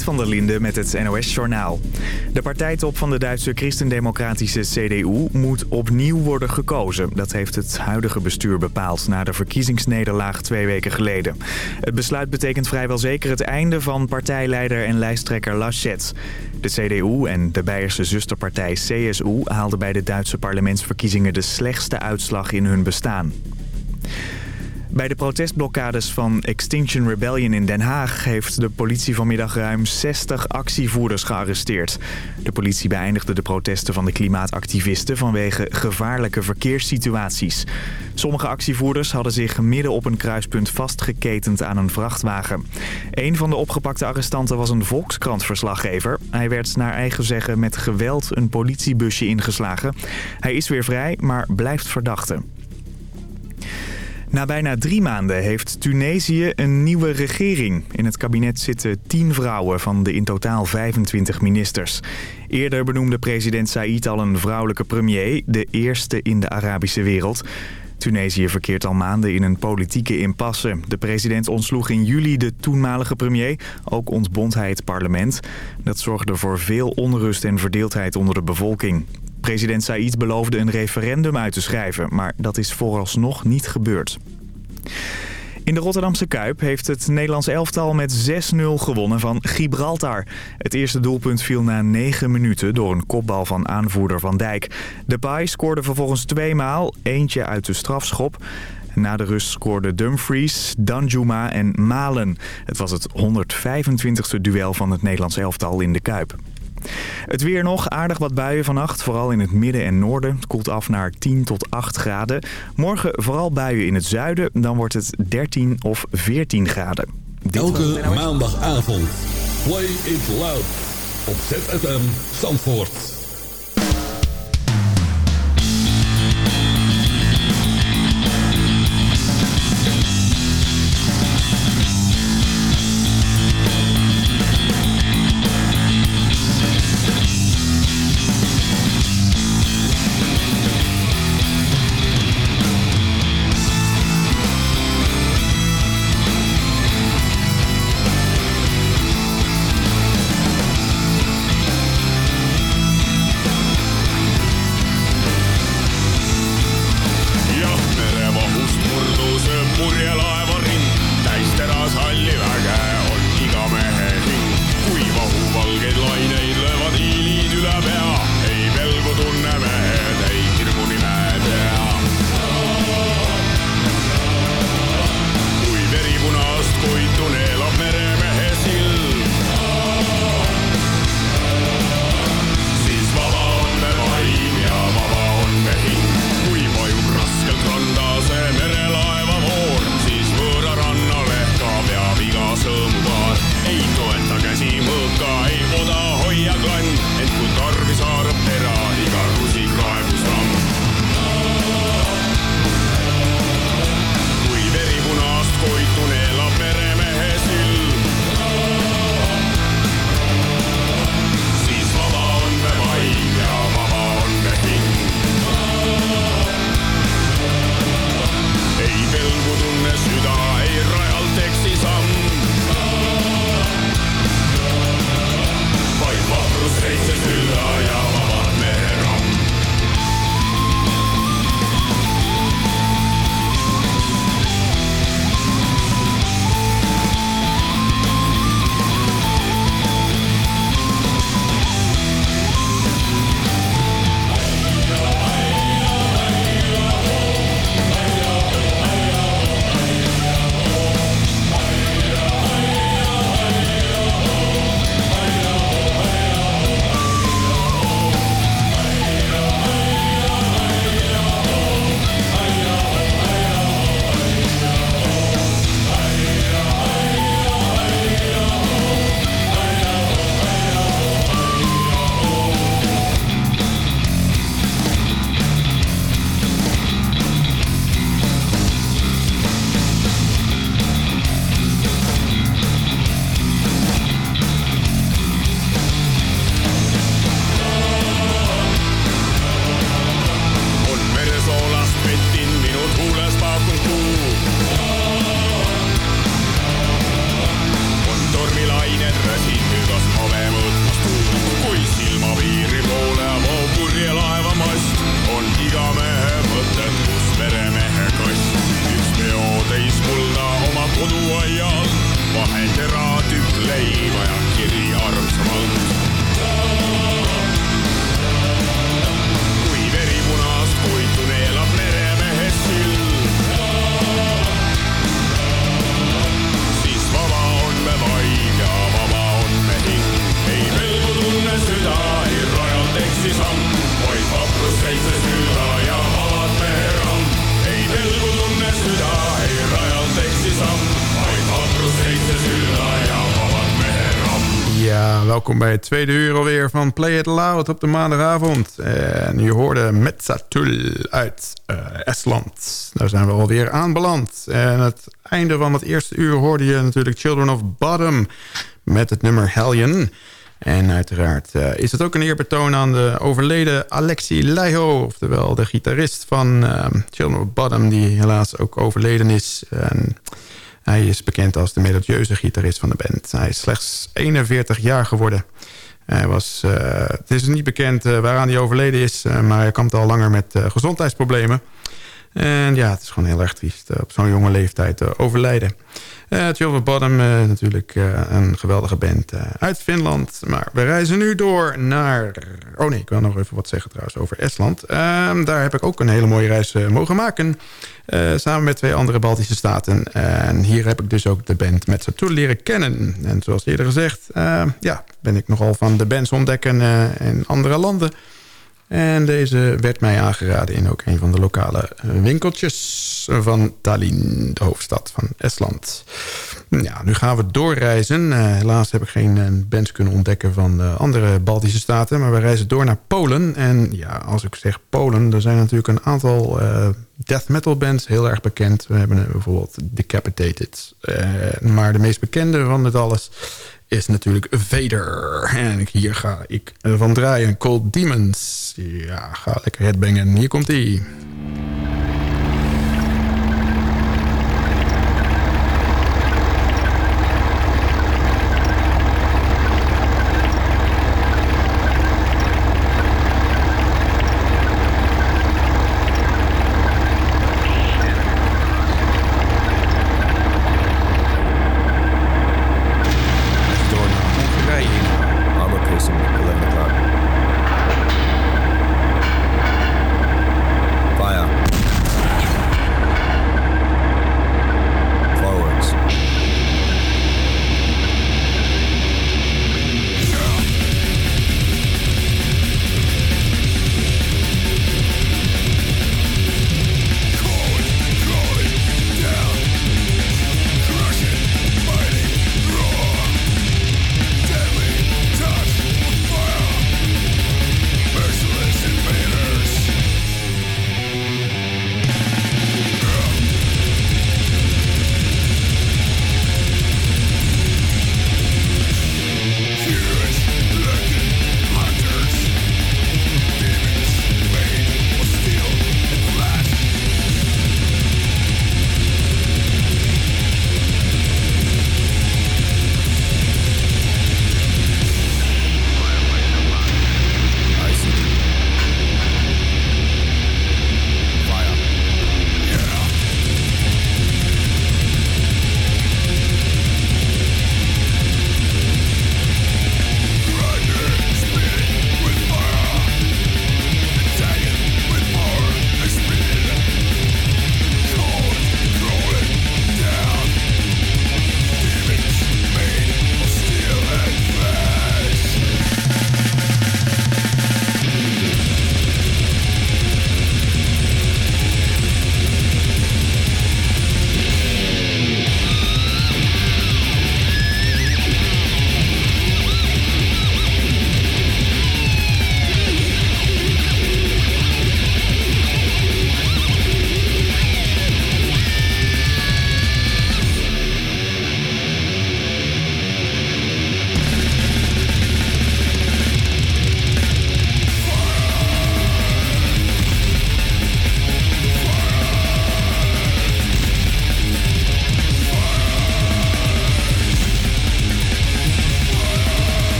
Van der Linde met het NOS-journaal. De partijtop van de Duitse christendemocratische CDU moet opnieuw worden gekozen. Dat heeft het huidige bestuur bepaald na de verkiezingsnederlaag twee weken geleden. Het besluit betekent vrijwel zeker het einde van partijleider en lijsttrekker Laschet. De CDU en de Beierse zusterpartij CSU haalden bij de Duitse parlementsverkiezingen de slechtste uitslag in hun bestaan. Bij de protestblokkades van Extinction Rebellion in Den Haag... heeft de politie vanmiddag ruim 60 actievoerders gearresteerd. De politie beëindigde de protesten van de klimaatactivisten... vanwege gevaarlijke verkeerssituaties. Sommige actievoerders hadden zich midden op een kruispunt vastgeketend aan een vrachtwagen. Een van de opgepakte arrestanten was een Volkskrant-verslaggever. Hij werd naar eigen zeggen met geweld een politiebusje ingeslagen. Hij is weer vrij, maar blijft verdachte. Na bijna drie maanden heeft Tunesië een nieuwe regering. In het kabinet zitten tien vrouwen van de in totaal 25 ministers. Eerder benoemde president Said al een vrouwelijke premier, de eerste in de Arabische wereld. Tunesië verkeert al maanden in een politieke impasse. De president ontsloeg in juli de toenmalige premier. Ook ontbond hij het parlement. Dat zorgde voor veel onrust en verdeeldheid onder de bevolking. President Said beloofde een referendum uit te schrijven, maar dat is vooralsnog niet gebeurd. In de Rotterdamse Kuip heeft het Nederlands elftal met 6-0 gewonnen van Gibraltar. Het eerste doelpunt viel na 9 minuten door een kopbal van aanvoerder Van Dijk. De Pai scoorde vervolgens tweemaal, eentje uit de strafschop. Na de rust scoorden Dumfries, Danjuma en Malen. Het was het 125e duel van het Nederlands elftal in de Kuip. Het weer nog, aardig wat buien vannacht, vooral in het midden en noorden. Het koelt af naar 10 tot 8 graden. Morgen vooral buien in het zuiden, dan wordt het 13 of 14 graden. Elke maandagavond, play it loud op ZFM Zandvoort. Welkom bij het tweede uur alweer van Play It Loud op de maandagavond. En je hoorde Metzatul uit uh, Estland. Daar zijn we alweer aanbeland. En het einde van het eerste uur hoorde je natuurlijk Children of Bottom met het nummer Hellion. En uiteraard uh, is het ook een eerbetoon aan de overleden Alexi Laiho... oftewel de gitarist van uh, Children of Bottom... die helaas ook overleden is... En hij is bekend als de melodieuze gitarist van de band. Hij is slechts 41 jaar geworden. Hij was, uh, het is niet bekend uh, waaraan hij overleden is... Uh, maar hij kampt al langer met gezondheidsproblemen. En ja, het is gewoon heel erg triest op zo'n jonge leeftijd overlijden. Uh, Children Bottom, natuurlijk uh, een geweldige band uit Finland. Maar we reizen nu door naar... Oh nee, ik wil nog even wat zeggen trouwens over Estland. Ehm, daar heb ik ook een hele mooie reis mogen maken. samen met twee andere Baltische staten. En hier heb ik dus ook de band met Satur leren kennen. En zoals eerder gezegd, ja, ben ik nogal van de bands ontdekken in andere landen... En deze werd mij aangeraden in ook een van de lokale winkeltjes van Tallinn, de hoofdstad van Estland. Ja, nu gaan we doorreizen. Uh, helaas heb ik geen uh, bands kunnen ontdekken van de andere Baltische staten. Maar we reizen door naar Polen. En ja, als ik zeg Polen, er zijn natuurlijk een aantal death metal bands heel erg bekend. We hebben bijvoorbeeld Decapitated. maar de meest bekende van het alles is natuurlijk Vader. En hier ga ik van draaien. Cold Demons. Ja, ga lekker headbangen. Hier komt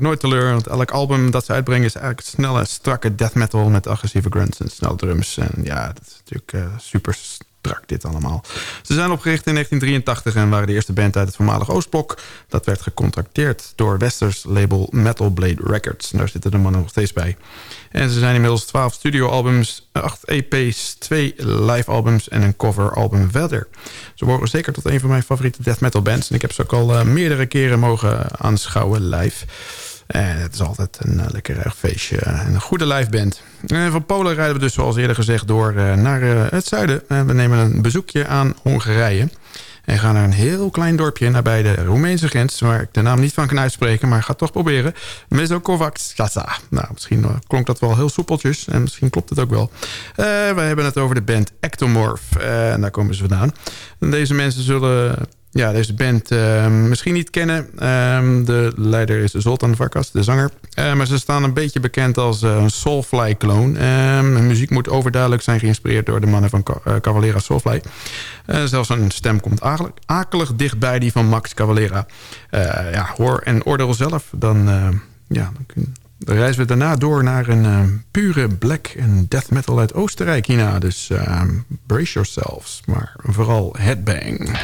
nooit teleur. Want elk album dat ze uitbrengen is eigenlijk snelle, strakke death metal... met agressieve grunts en snelle drums. En ja, dat is natuurlijk uh, super strak dit allemaal. Ze zijn opgericht in 1983 en waren de eerste band uit het voormalige Oostblok. Dat werd gecontracteerd door Westers label Metal Blade Records. Daar zitten de mannen nog steeds bij. En ze zijn inmiddels 12 studioalbums, 8 EP's, 2 live albums en een coveralbum verder. Ze behoren zeker tot een van mijn favoriete death metal bands. En ik heb ze ook al uh, meerdere keren mogen aanschouwen live. En het is altijd een uh, lekker erg feestje. En een goede live band. En van Polen rijden we dus zoals eerder gezegd door naar het zuiden. we nemen een bezoekje aan Hongarije. En gaan naar een heel klein dorpje nabij de Roemeense grens... waar ik de naam niet van kan uitspreken, maar ga toch proberen. Mezokovac-Sasa. Nou, misschien klonk dat wel heel soepeltjes en misschien klopt het ook wel. We hebben het over de band Ectomorph. En daar komen ze vandaan. Deze mensen zullen ja, deze band uh, misschien niet kennen. Uh, de leider is Zoltan Varkas, de zanger. Uh, maar ze staan een beetje bekend als uh, een Soulfly-kloon. Ehm, hun muziek moet overduidelijk zijn geïnspireerd door de mannen van Cavalera Soulfly. zelfs een stem komt akelig, akelig dichtbij die van Max Cavalera. ja, hoor en oordeel zelf. Dan, ja, dan, dan reizen we daarna door naar een pure black en death metal uit Oostenrijk hierna. Dus ehm, brace yourselves, maar vooral headbang.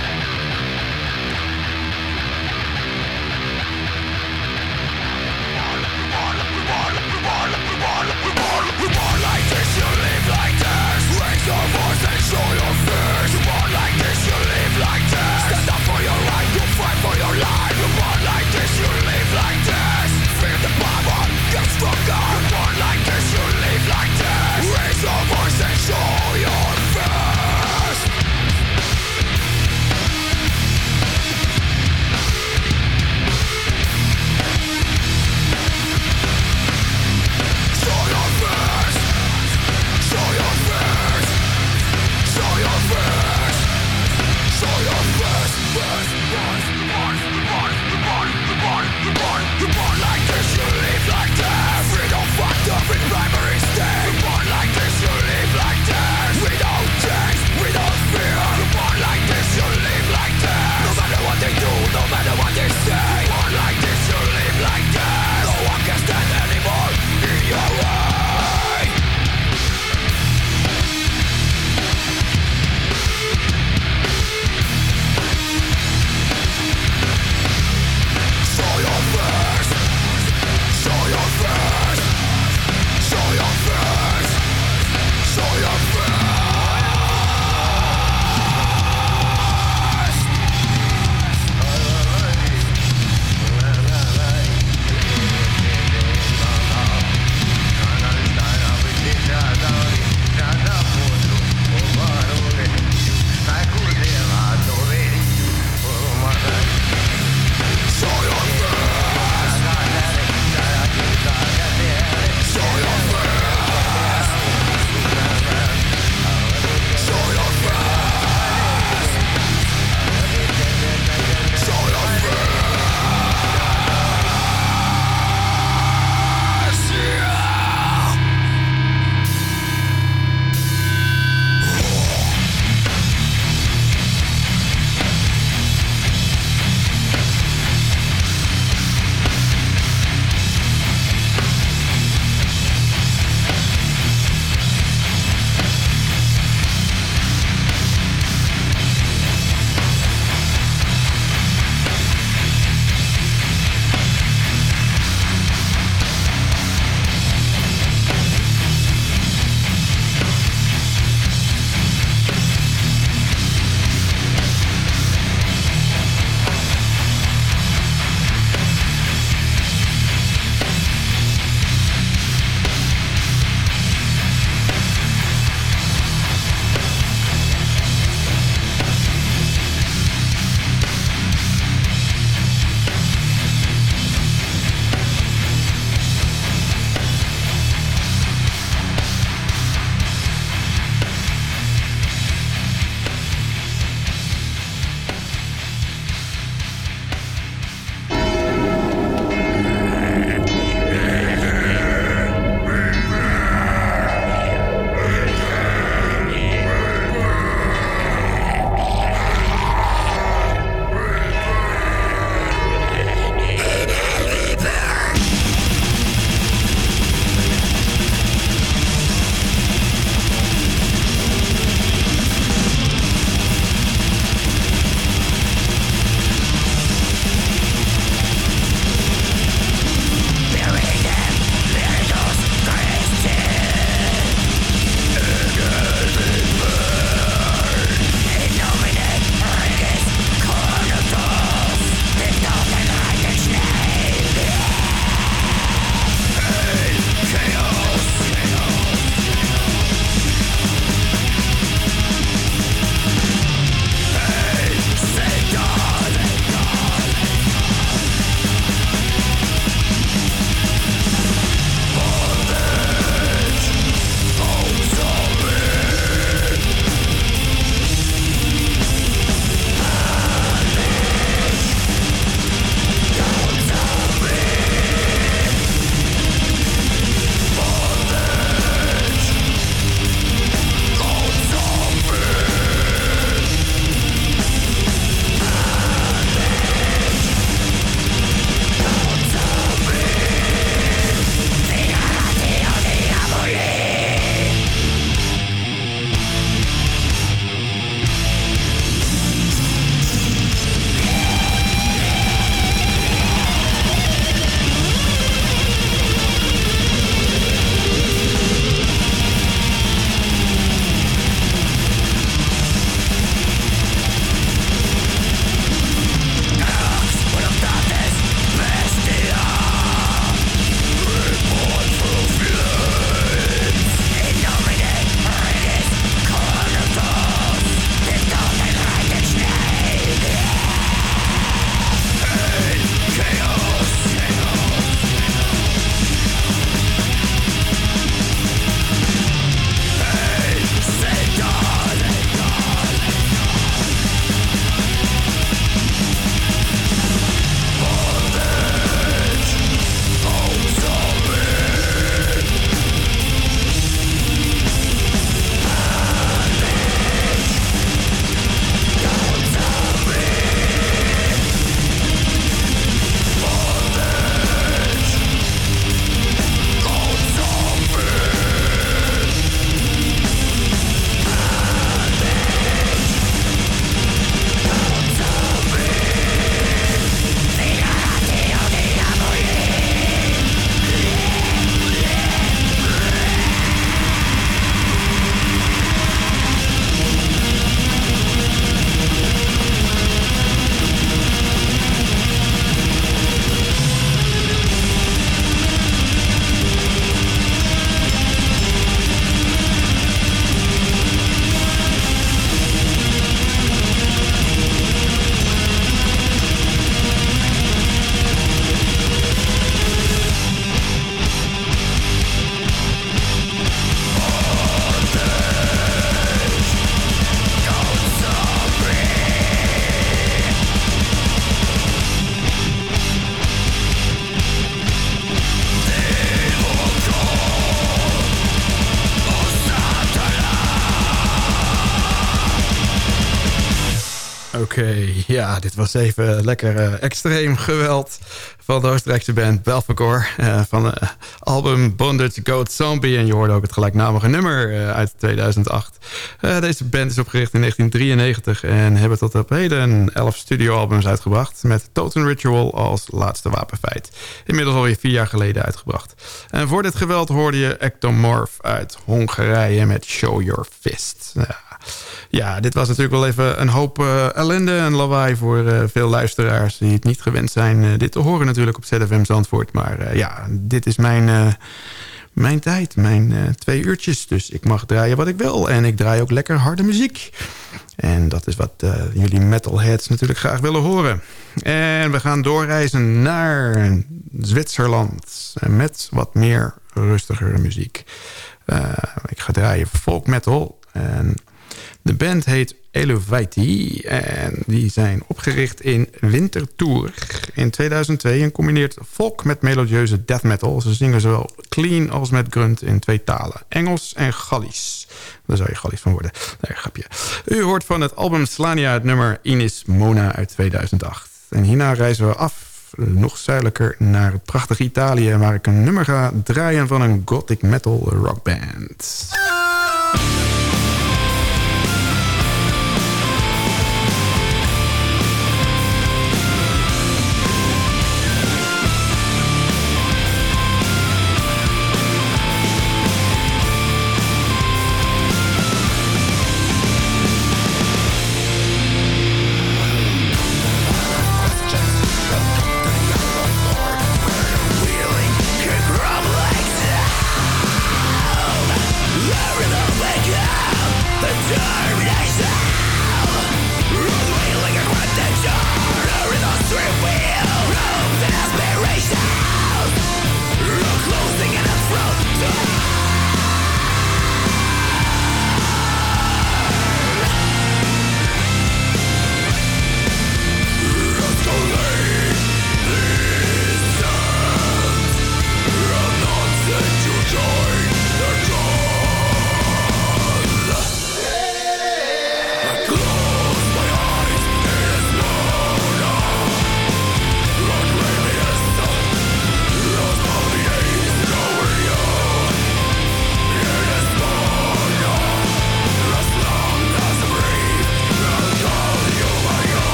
Dit was even lekker uh, extreem geweld van de Oostenrijkse band Belfagor. Uh, van het album Bondage Goat Zombie. En je hoorde ook het gelijknamige nummer uit 2008. deze band is opgericht in 1993 en hebben tot op heden 11 studioalbums uitgebracht. Met Totem Ritual als laatste wapenfeit. Inmiddels alweer vier jaar geleden uitgebracht. En voor dit geweld hoorde je Ectomorph uit Hongarije met Show Your Fist. Ja. Ja, dit was natuurlijk wel even een hoop uh, ellende en lawaai voor uh, veel luisteraars die het niet gewend zijn uh, dit te horen natuurlijk op ZFM Zandvoort. Maar ja, dit is mijn, mijn tijd, mijn twee uurtjes. Dus ik mag draaien wat ik wil en ik draai ook lekker harde muziek. En dat is wat jullie metalheads natuurlijk graag willen horen. En we gaan doorreizen naar Zwitserland met wat meer rustigere muziek. ik ga draaien folk metal en... De band heet Elovaiti en die zijn opgericht in Wintertour in 2002... en combineert folk met melodieuze death metal. Ze zingen zowel clean als met grunt in twee talen. Engels en Gallisch. Daar zou je Gallisch van worden. Nee, grapje. U hoort van het album Slania het nummer Inis Mona uit 2008. En hierna reizen we af nog zuidelijker naar het prachtige Italië... waar ik een nummer ga draaien van een gothic metal rockband.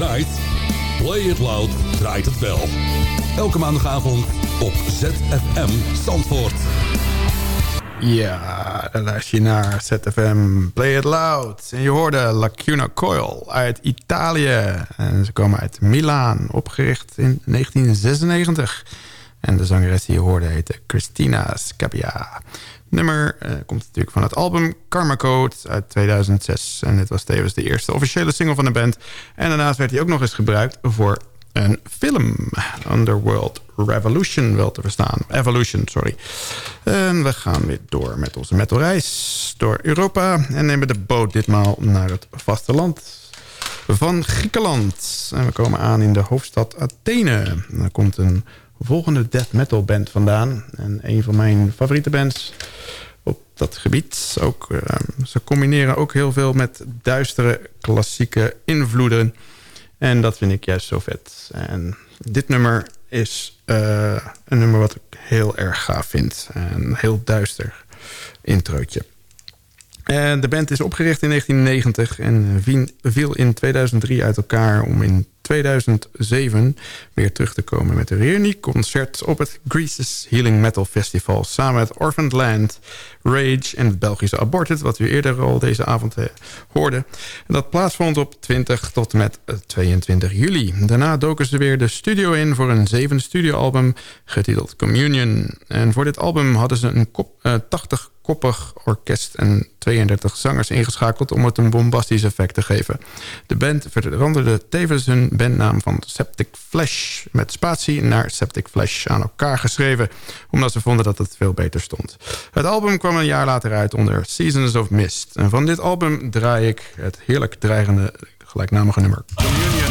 Gedraaid? Play It Loud draait het wel. Elke maandagavond op ZFM Zandvoort. Ja, dan luister je naar ZFM Play It Loud. En je hoorde Lacuna Coil uit Italië. En ze komen uit Milaan, opgericht in 1996. En de zangeres die je hoorde heette Christina Scapia. Nummer uh, komt natuurlijk van het album Karma Code uit 2006. En dit was tevens de eerste officiële single van de band. En daarnaast werd hij ook nog eens gebruikt voor een film. Underworld Revolution wel te verstaan. Evolution, sorry. En we gaan weer door met onze metalreis door Europa. En nemen de boot ditmaal naar het vasteland van Griekenland. En we komen aan in de hoofdstad Athene. En daar komt een volgende death metal band vandaan. En een van mijn favoriete bands op dat gebied. Ook, uh, ze combineren ook heel veel met duistere klassieke invloeden. En dat vind ik juist zo vet. En dit nummer is uh, een nummer wat ik heel erg gaaf vind. Een heel duister introotje. En de band is opgericht in 1990 en viel in 2003 uit elkaar om in 2007 weer terug te komen met een concert op het Grease's Healing Metal Festival... samen met Orphaned Land, Rage en het Belgische Aborted... wat u eerder al deze avond eh, hoorde. En dat plaatsvond op 20 tot met 22 juli. Daarna doken ze weer de studio in voor een zevende studioalbum getiteld Communion. En voor dit album hadden ze een kop, uh, 80 koppig orkest en 32 zangers ingeschakeld... om het een bombastisch effect te geven. De band veranderde tevens hun bandnaam van Septic Flash... met spatie naar Septic Flash aan elkaar geschreven... omdat ze vonden dat het veel beter stond. Het album kwam een jaar later uit onder Seasons of Mist. En van dit album draai ik het heerlijk dreigende gelijknamige nummer Communion.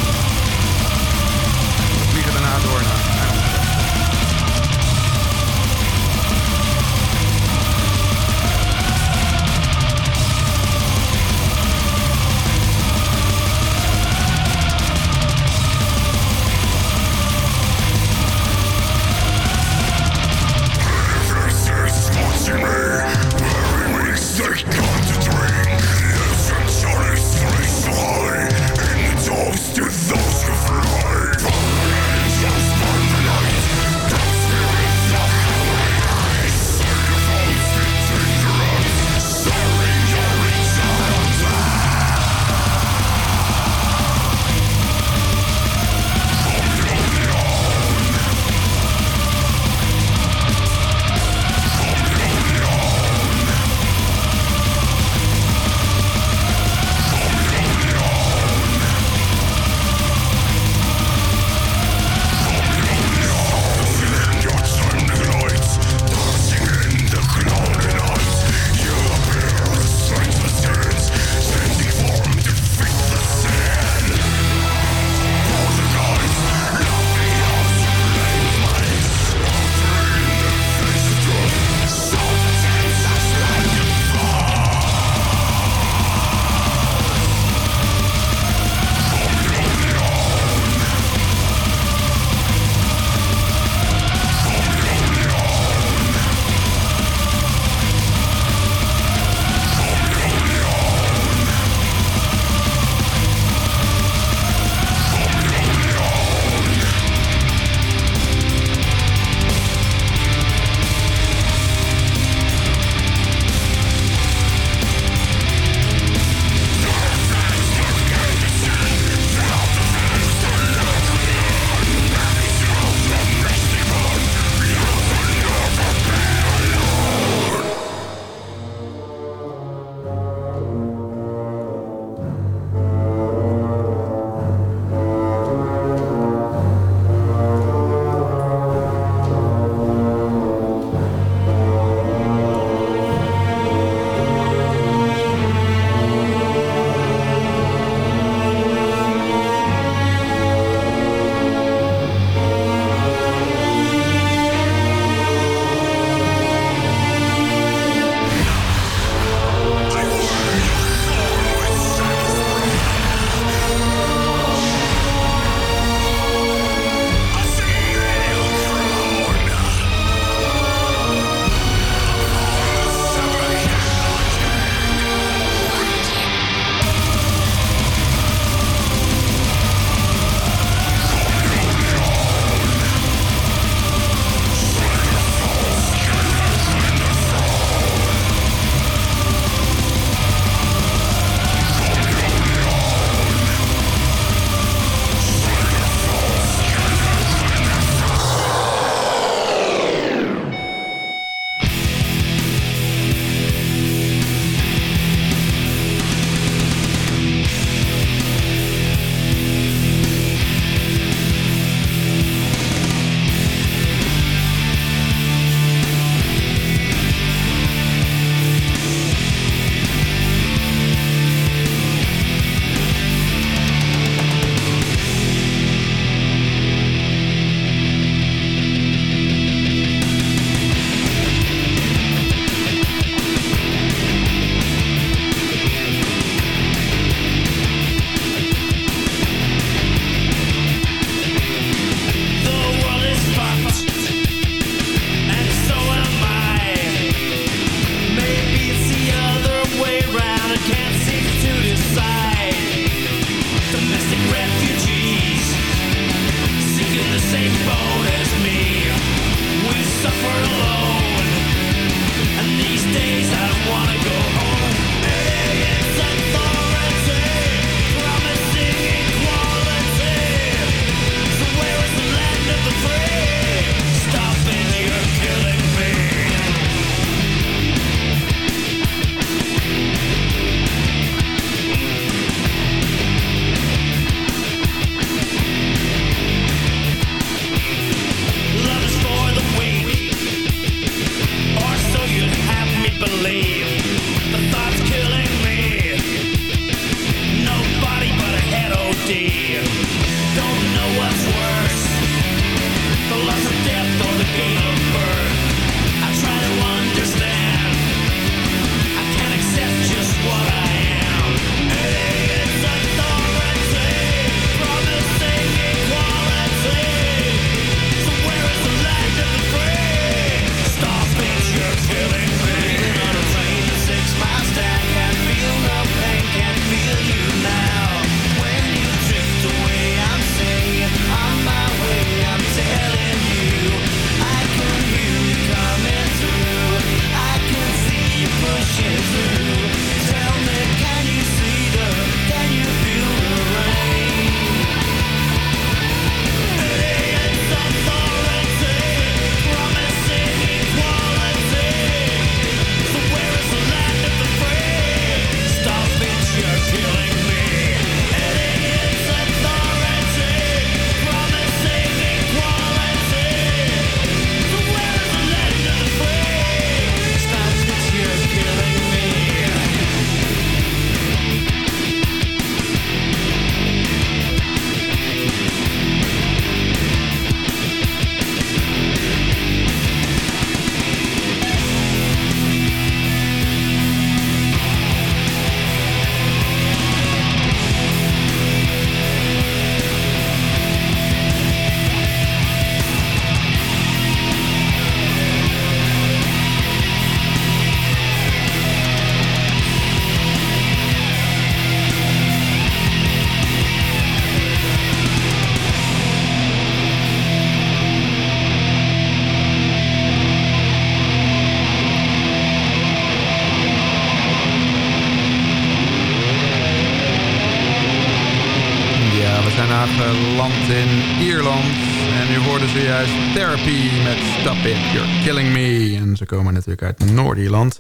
En u hoorde zojuist Therapy met Stop It, You're Killing Me. En ze komen natuurlijk uit Noord-Ierland.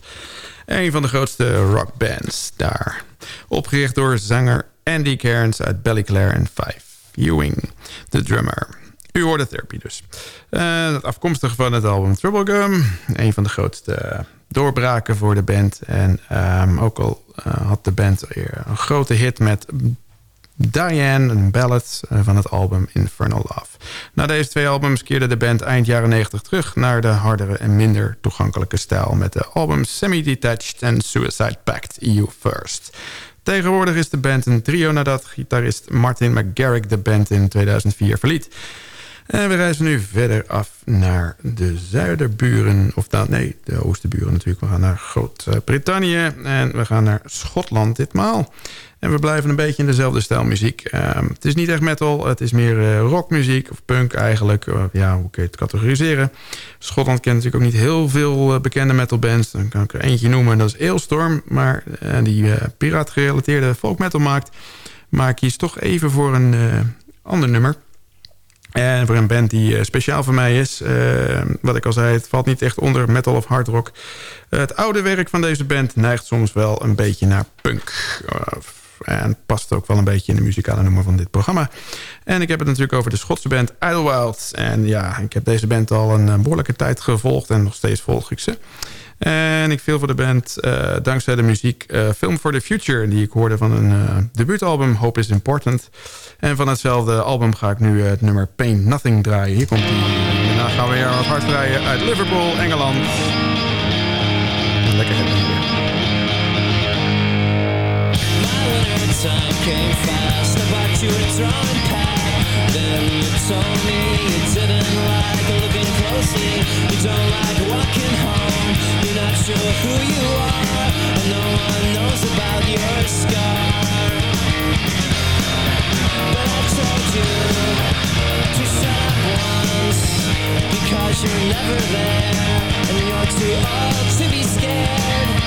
Een van de grootste rockbands daar. Opgericht door zanger Andy Cairns uit Ballyclare en Five Ewing, de drummer. U hoorde Therapy dus. Uh, afkomstig van het album Trouble Gum. Een van de grootste doorbraken voor de band. En um, ook al uh, had de band een grote hit met Diane, een ballad eh, van het album Infernal Love. Na deze twee albums keerde de band eind jaren 90 terug... naar de hardere en minder toegankelijke stijl... met de albums Semi-Detached en Suicide Pact EU First. Tegenwoordig is de band een trio nadat gitarist Martin McGarrick de band in 2004 verliet. En we reizen nu verder af naar de zuiderburen. Of nee, de oosterburen natuurlijk. We gaan naar Groot-Brittannië en we gaan naar Schotland ditmaal. En we blijven een beetje in dezelfde stijl muziek. Ehm, het is niet echt metal, het is meer uh, rockmuziek of punk eigenlijk. Ja, hoe kun je het categoriseren? Schotland kent natuurlijk ook niet heel veel uh, bekende metalbands. Dan kan ik er eentje noemen, dat is Ailstorm. Maar die piraatgerelateerde folk metal maakt. Maar ik kies toch even voor een ander nummer. En voor een band die speciaal voor mij is. wat ik al zei, het valt niet echt onder metal of hard rock. het oude werk van deze band neigt soms wel een beetje naar punk. En past ook wel een beetje in de muzikale nummer van dit programma. En ik heb het natuurlijk over de Schotse band Idlewild. En ja, ik heb deze band al een behoorlijke tijd gevolgd. En nog steeds volg ik ze. En ik viel voor de band uh, dankzij de muziek uh, Film for the Future... die ik hoorde van een uh, debuutalbum Hope is Important. En van hetzelfde album ga ik nu het nummer Paint Nothing draaien. Hier komt die. Daarna gaan we weer wat hard draaien uit Liverpool, Engeland. Lekker hebben. time told me you didn't like looking closely. You don't like walking home. You're not sure who you are And no one knows about your scar. But I told you to shut up once Because you're never there And you're too old to be scared.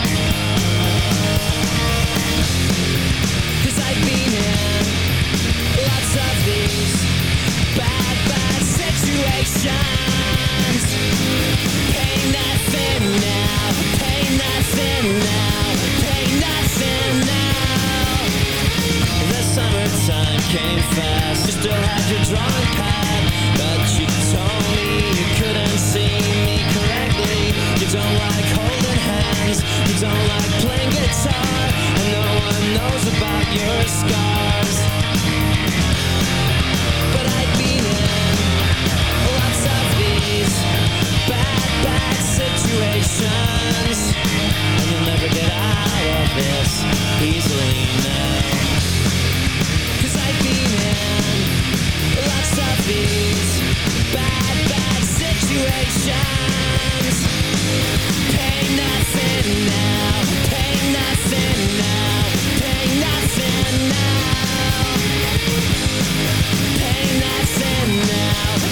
I've been in lots of these situations. Pay nothing now, pay nothing now, pay nothing now. The summertime came fast, you still had your drawing pad, but you told me you couldn't see me correctly. You don't like holding hands, you don't like playing guitar, and no one knows about your scars. Bad, bad situations, and you'll never get out of this easily now. Cause I've been in lots of these bad, bad situations. Pay nothing now, pay nothing now, pay nothing now. Pay nothing now,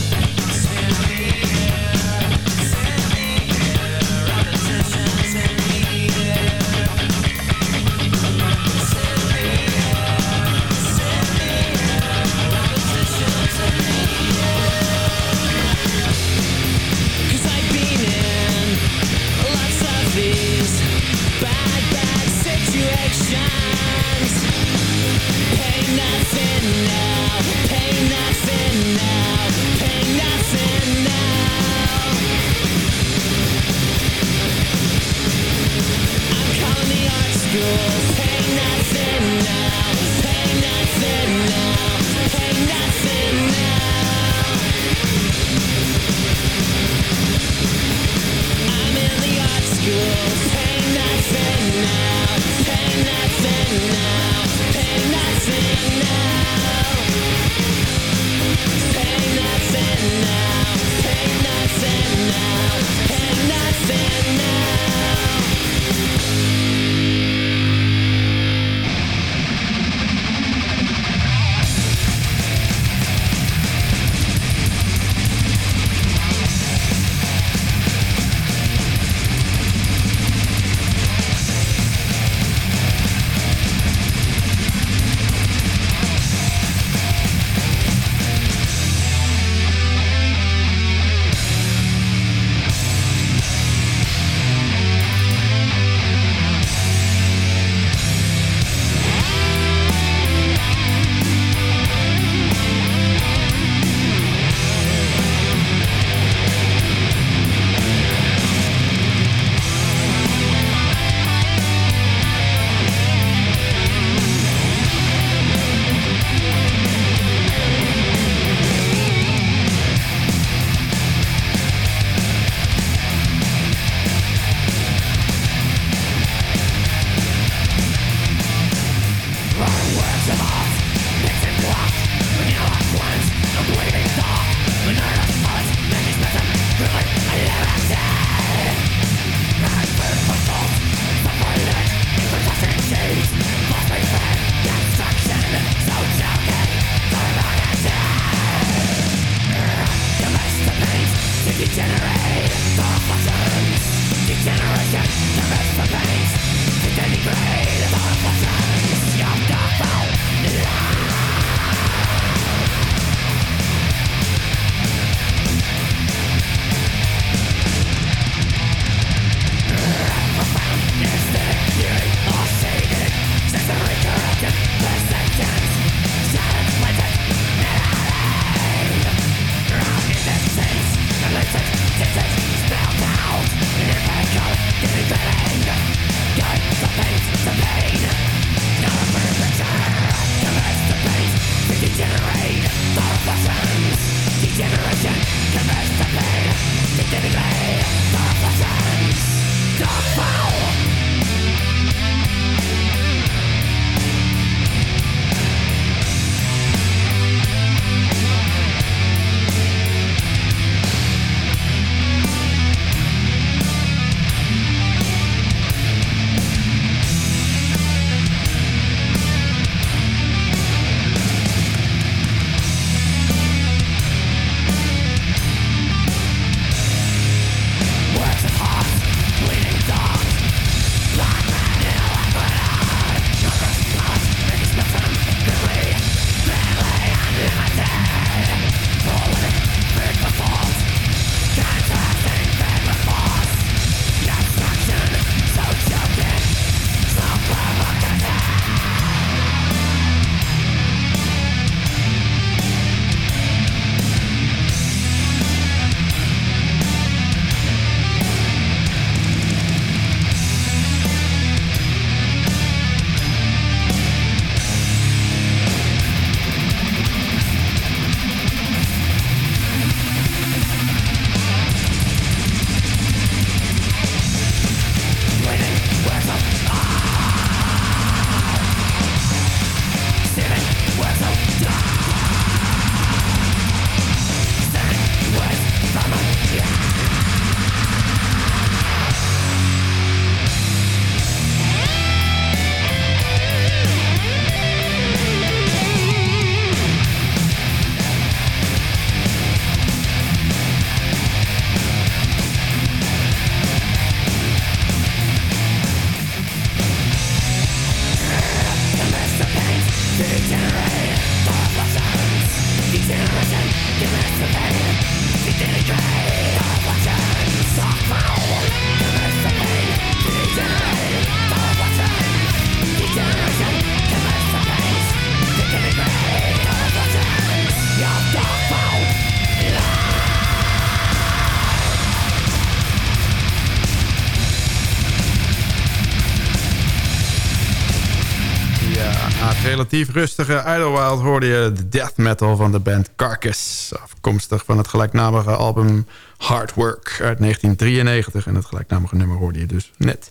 relatief rustige Idlewild hoorde je de death metal van de band Carcass. Afkomstig van het gelijknamige album Hard Work uit 1993. En het gelijknamige nummer hoorde je dus net.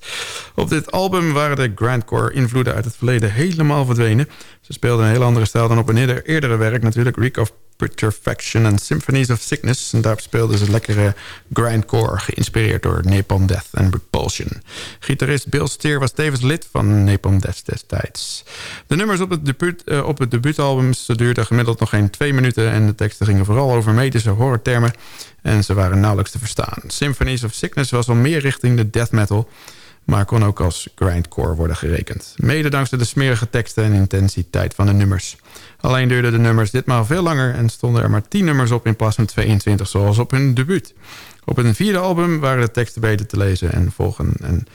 Op dit album waren de grindcore invloeden uit het verleden helemaal verdwenen. Ze speelden een heel andere stijl dan op een eerdere werk natuurlijk. Reek of Putrefaction en Symphonies of Sickness. En daar speelden ze lekkere grindcore, geïnspireerd door Napalm Death en Repulsion. Gitarist Bill Steer was tevens lid van Napalm Death destijds. De nummers op het, debuut, het debuutalbum duurden gemiddeld nog geen twee minuten... en de teksten gingen vooral over medische horrortermen... en ze waren nauwelijks te verstaan. Symphonies of Sickness was al meer richting de death metal maar kon ook als grindcore worden gerekend. Mede dankzij de smerige teksten en intensiteit van de nummers. Alleen duurden de nummers ditmaal veel langer en stonden er maar 10 nummers op in plaats van 22 zoals op hun debuut. Op een vierde album waren de teksten beter te lezen en volgen en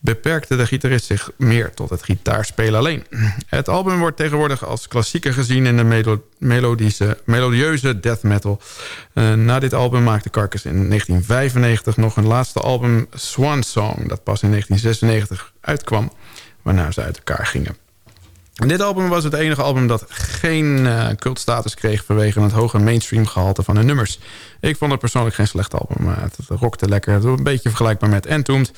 beperkte de gitarist zich meer tot het gitaarspelen alleen. Het album wordt tegenwoordig als klassieker gezien in de melodische, melodieuze death metal. Uh, na dit album maakte Carcass in 1995 nog een laatste album Swan Song... dat pas in 1996 uitkwam, waarna ze uit elkaar gingen. Dit album was het enige album dat geen uh, cultstatus kreeg... vanwege het hoge mainstream gehalte van de nummers. Ik vond het persoonlijk geen slecht album. Maar het, het rockte lekker. Het was een beetje vergelijkbaar met Entombed...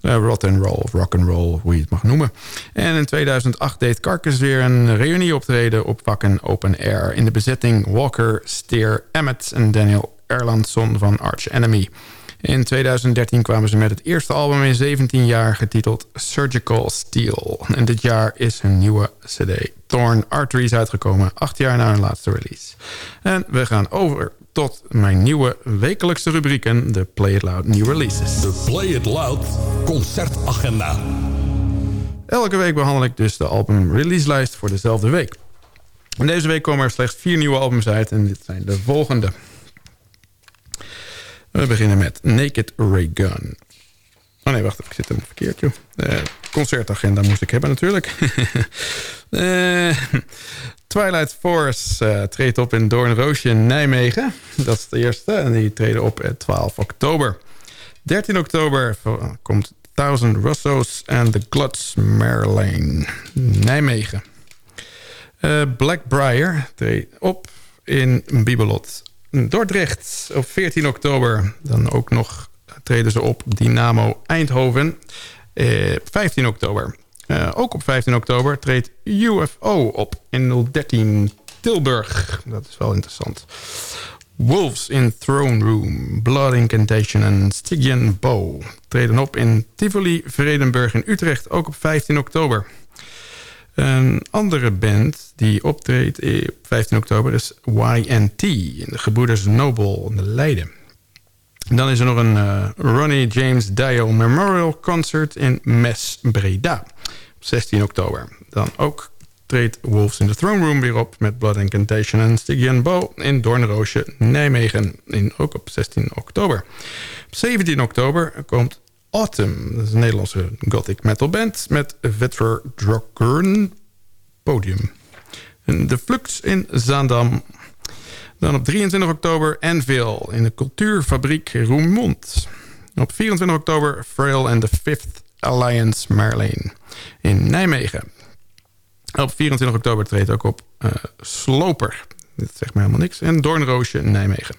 Uh, rock roll of rock and roll, hoe je het mag noemen. En in 2008 deed Carcass weer een reunieoptreden op Wacken Open Air... in de bezetting Walker, Steer, Emmett en Daniel Erlandson van Arch Enemy. In 2013 kwamen ze met het eerste album in 17 jaar getiteld Surgical Steel. En dit jaar is hun nieuwe cd Torn Arteries uitgekomen, acht jaar na hun laatste release. En we gaan over tot mijn nieuwe wekelijkse rubrieken... de Play It Loud New Releases. De Play It Loud concertagenda. Elke week behandel ik dus de album releaselijst voor dezelfde week. En deze week komen er slechts vier nieuwe albums uit en dit zijn de volgende. We beginnen met Naked Ray Gun. Oh nee, wacht, ik zit hem verkeerd, joh. Uh, concertagenda moest ik hebben natuurlijk. uh, Twilight Force uh, treedt op in Doornroosje Nijmegen. Dat is de eerste en die treden op 12 oktober. 13 oktober komt Thousand Russos and the Gluts Marilyn Nijmegen. Blackbriar treedt op in Bibelot Dordrecht op 14 oktober. Dan ook nog treden ze op Dynamo Eindhoven. Uh, 15 oktober. Uh, ook op 15 oktober treedt UFO op in 013 Tilburg. Dat is wel interessant. Wolves in Throne Room, Blood Incantation en Stygian Bow treden op in Tivoli, Vredenburg in Utrecht, ook op 15 oktober. Een andere band die optreedt op 15 oktober is YNT, de gebroeders Noble in Leiden. Dan is er nog een uh, Ronnie James Dio Memorial Concert in Mes Breda op 16 oktober. Dan ook treedt Wolves in the Throne Room weer op... met Blood Incantation en Stygian Bow in Doornroosje, Nijmegen. In, ook op 16 oktober. Op 17 oktober komt Autumn. Dat is een Nederlandse gothic metal band... met Vetter Drogern Podium. De Flux in Zaandam. Dan op 23 oktober Anvil in de cultuurfabriek Roermond. Op 24 oktober Frail and the Fifth Alliance Marleen in Nijmegen. Op 24 oktober treedt ook op uh, Sloper. Dit zegt me helemaal niks. En Doornroosje Nijmegen.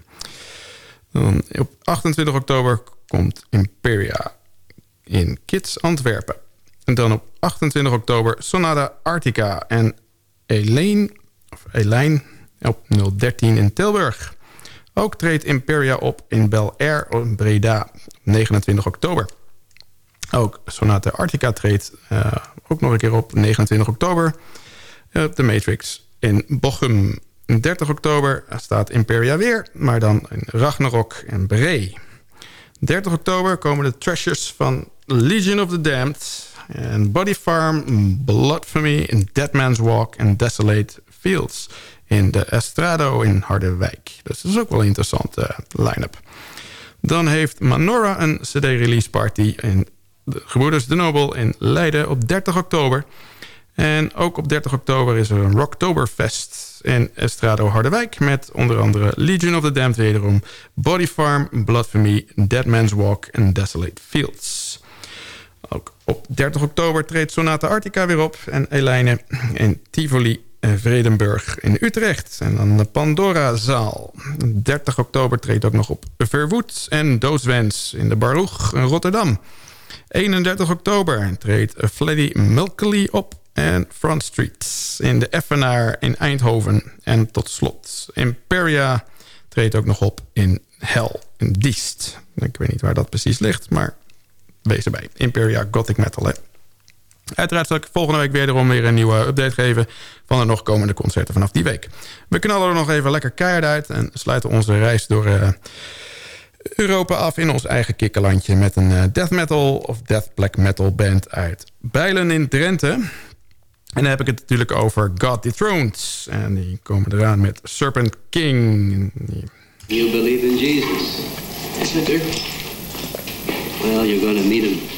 Dan op 28 oktober komt Imperia in Kids Antwerpen. En dan op 28 oktober Sonata Artica en Elaine, of Elaine op 013 in Tilburg. Ook treedt Imperia op in Bel Air in Breda op 29 oktober. Ook Sonata Artica treedt uh, ook nog een keer op 29 oktober. Uh, de Matrix in Bochum. 30 oktober staat Imperia weer, maar dan in Ragnarok en Bree. 30 oktober komen de Treasures van Legion of the Damned... en Body Farm, Blood for Me, in Dead Man's Walk en Desolate Fields... in de Estrado in Harderwijk. Dus dat is ook wel een interessante line-up. Dan heeft Manora een cd-release party in de Gebroeders de Nobel in Leiden op 30 oktober. En ook op 30 oktober is er een Rocktoberfest in Estrado Harderwijk... met onder andere Legion of the Damned wederom... Body Farm, Blood for Me, Dead Man's Walk en Desolate Fields. Ook op 30 oktober treedt Sonata Artica weer op... en Elijne in Tivoli en Vredenburg in Utrecht. En dan de Pandora-zaal. 30 oktober treedt ook nog op Verwoed en Dooswens in de Baruch in Rotterdam... 31 oktober treedt Fleddy Milkley op en Front Street in de Effenaar in Eindhoven. En tot slot Imperia treedt ook nog op in Hell, in Diest. Ik weet niet waar dat precies ligt, maar wees erbij. Imperia Gothic Metal, hè. Uiteraard zal ik volgende week wederom weer een nieuwe update geven... van de nog komende concerten vanaf die week. We knallen er nog even lekker keihard uit... en sluiten onze reis door... Uh, Europa af in ons eigen kikkerlandje... met een uh, death metal of death black metal band uit Bijlen in Drenthe. En dan heb ik het natuurlijk over God Dethroned. En die komen eraan met Serpent King. You believe in Jesus, Senator? Well, you're going to meet him.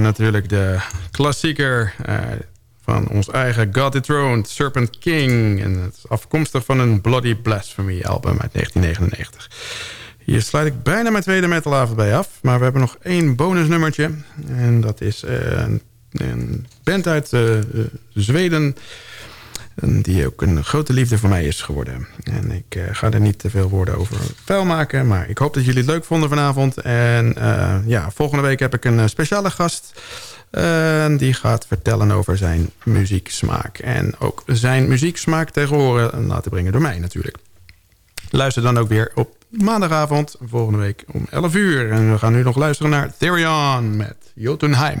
Natuurlijk de klassieker uh, van ons eigen God Dethroned, Serpent King. En het is afkomstig van een Bloody Blasphemy album uit 1999. Hier sluit ik bijna mijn tweede metalavond bij af. Maar we hebben nog één bonusnummertje. En dat is uh, een, band uit uh, Zweden... Die ook een grote liefde voor mij is geworden. En ik uh, ga er niet te veel woorden over vuil maken. Maar ik hoop dat jullie het leuk vonden vanavond. En uh, ja, volgende week heb ik een speciale gast. Die gaat vertellen over zijn muzieksmaak. En ook zijn muzieksmaak tegen horen laten brengen door mij natuurlijk. Luister dan ook weer op maandagavond volgende week om 11 uur. En we gaan nu nog luisteren naar Therion met Jotunheim.